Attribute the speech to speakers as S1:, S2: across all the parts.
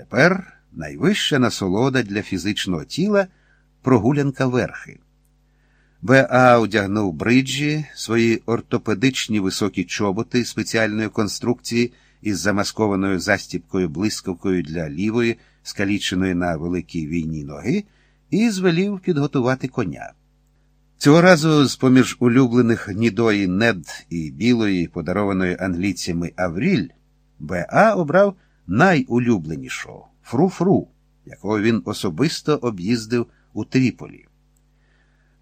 S1: Тепер найвища насолода для фізичного тіла прогулянка верхи. Б.А. одягнув бриджі, свої ортопедичні високі чоботи спеціальної конструкції із замаскованою застіпкою блискавкою для лівої, скаліченої на великій війні ноги, і звелів підготувати коня. Цього разу, з поміж улюблених гнідої нед і білої, подарованої англійцями Авріль, Б.А. обрав найулюбленішого фру-фру, якого він особисто об'їздив у Тріполі.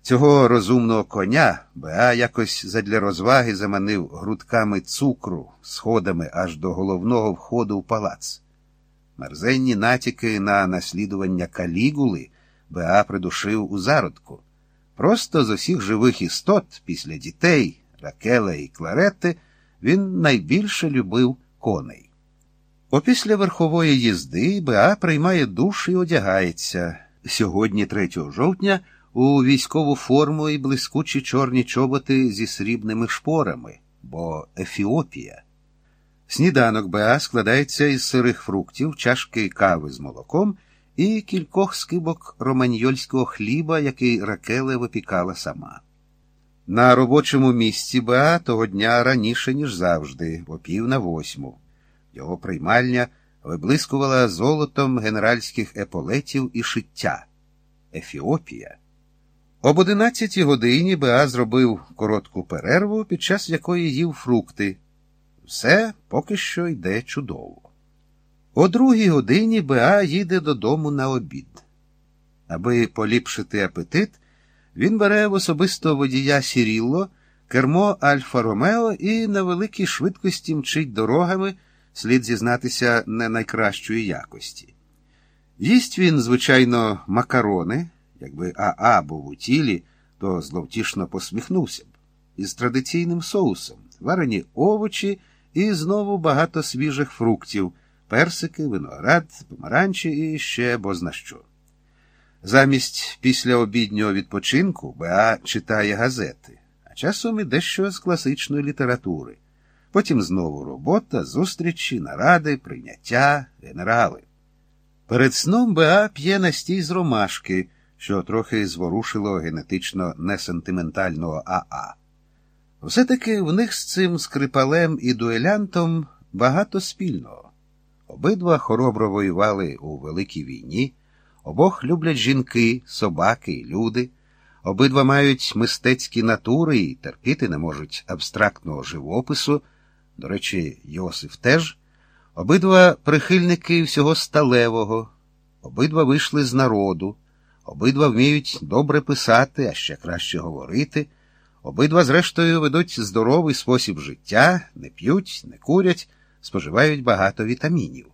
S1: Цього розумного коня Беа якось задля розваги заманив грудками цукру сходами аж до головного входу в палац. Мерзенні натяки на наслідування калігули Беа придушив у зародку. Просто з усіх живих істот після дітей, Ракела і Кларетти він найбільше любив коней. Опісля верхової їзди Беа приймає душ і одягається. Сьогодні, 3 жовтня, у військову форму і блискучі чорні чоботи зі срібними шпорами, бо Ефіопія. Сніданок Беа складається із сирих фруктів, чашки кави з молоком і кількох скибок романьйольського хліба, який Ракеле випікала сама. На робочому місці Беа того дня раніше, ніж завжди, о пів на восьму. Його приймальня виблискувала золотом генеральських еполетів і шиття. Ефіопія. Об одинадцятій годині Беа зробив коротку перерву, під час якої їв фрукти. Все поки що йде чудово. О другій годині Беа їде додому на обід. Аби поліпшити апетит, він бере в особисто водія Сірілло, кермо Альфа Ромео і на великій швидкості мчить дорогами, слід зізнатися не найкращої якості. Їсть він, звичайно, макарони. Якби Аа був у тілі, то зловтішно посміхнувся б. Із традиційним соусом, варені овочі і знову багато свіжих фруктів, персики, виноград, помаранчі і ще бозна що. Замість післяобіднього відпочинку Беа читає газети, а часом і дещо з класичної літератури. Потім знову робота, зустрічі, наради, прийняття, генерали. Перед сном Беа п'є настій з ромашки що трохи зворушило генетично несентиментального Аа. Все-таки в них з цим скрипалем і дуелянтом багато спільного. Обидва хоробро воювали у Великій війні, обох люблять жінки, собаки і люди, обидва мають мистецькі натури і терпіти не можуть абстрактного живопису. До речі, Йосиф теж, обидва прихильники всього сталевого, обидва вийшли з народу. Обидва вміють добре писати, а ще краще говорити. Обидва, зрештою, ведуть здоровий спосіб життя, не п'ють, не курять, споживають багато вітамінів.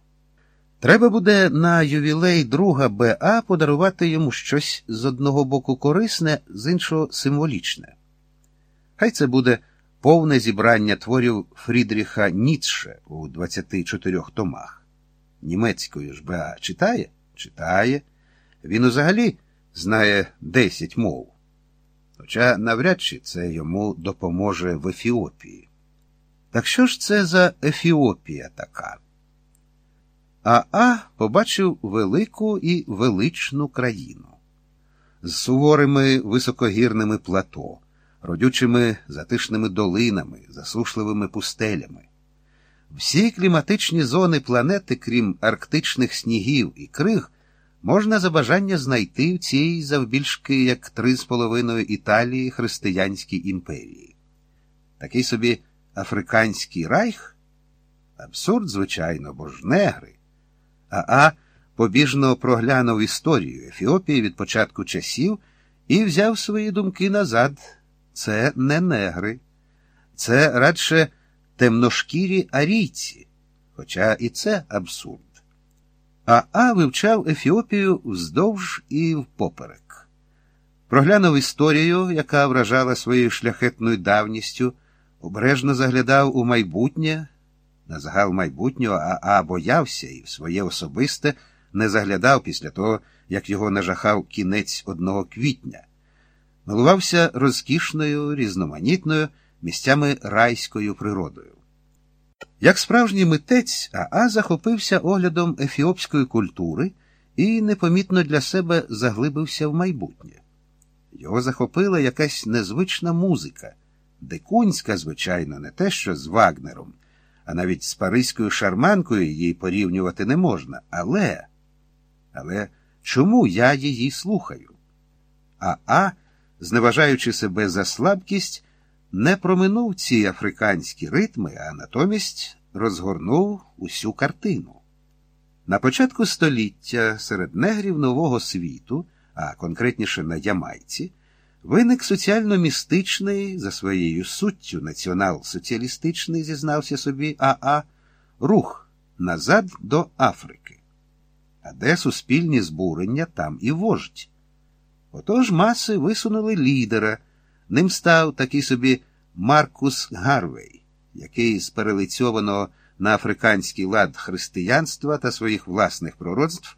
S1: Треба буде на ювілей друга БА подарувати йому щось з одного боку корисне, з іншого символічне. Хай це буде повне зібрання творів Фрідріха Ніцше у 24 томах. Німецькою ж БА читає? Читає. Він взагалі знає десять мов. Хоча навряд чи це йому допоможе в Ефіопії. Так що ж це за Ефіопія така? Аа побачив велику і величну країну з суворими високогірними плато, родючими затишними долинами, засушливими пустелями. Всі кліматичні зони планети, крім арктичних снігів і криг, можна за бажання знайти в цій завбільшки як три з половиною Італії християнській імперії. Такий собі африканський райх? Абсурд, звичайно, бо ж негри. А А побіжно проглянув історію Ефіопії від початку часів і взяв свої думки назад. Це не негри, це радше темношкірі арійці, хоча і це абсурд. А А вивчав Ефіопію вздовж і впоперек. Проглянув історію, яка вражала своєю шляхетною давністю, обережно заглядав у майбутнє. На загал майбутнього Аа боявся і в своє особисте не заглядав після того, як його нажахав кінець одного квітня. Милувався розкішною, різноманітною, місцями райською природою. Як справжній митець, Аа захопився оглядом ефіопської культури і непомітно для себе заглибився в майбутнє. Його захопила якась незвична музика, дикунська, звичайно, не те, що з Вагнером, а навіть з паризькою шарманкою її порівнювати не можна. Але, але чому я її слухаю? А А, зневажаючи себе за слабкість, не проминув ці африканські ритми, а натомість розгорнув усю картину. На початку століття серед негрів нового світу, а конкретніше на Ямайці, виник соціально-містичний за своєю суттю націонал-соціалістичний, зізнався собі Аа, рух назад до Африки. А де суспільні збурення, там і вождь. Отож маси висунули лідера. Ним став такий собі Маркус Гарвей, який з перелицьованого на африканський лад християнства та своїх власних пророцтв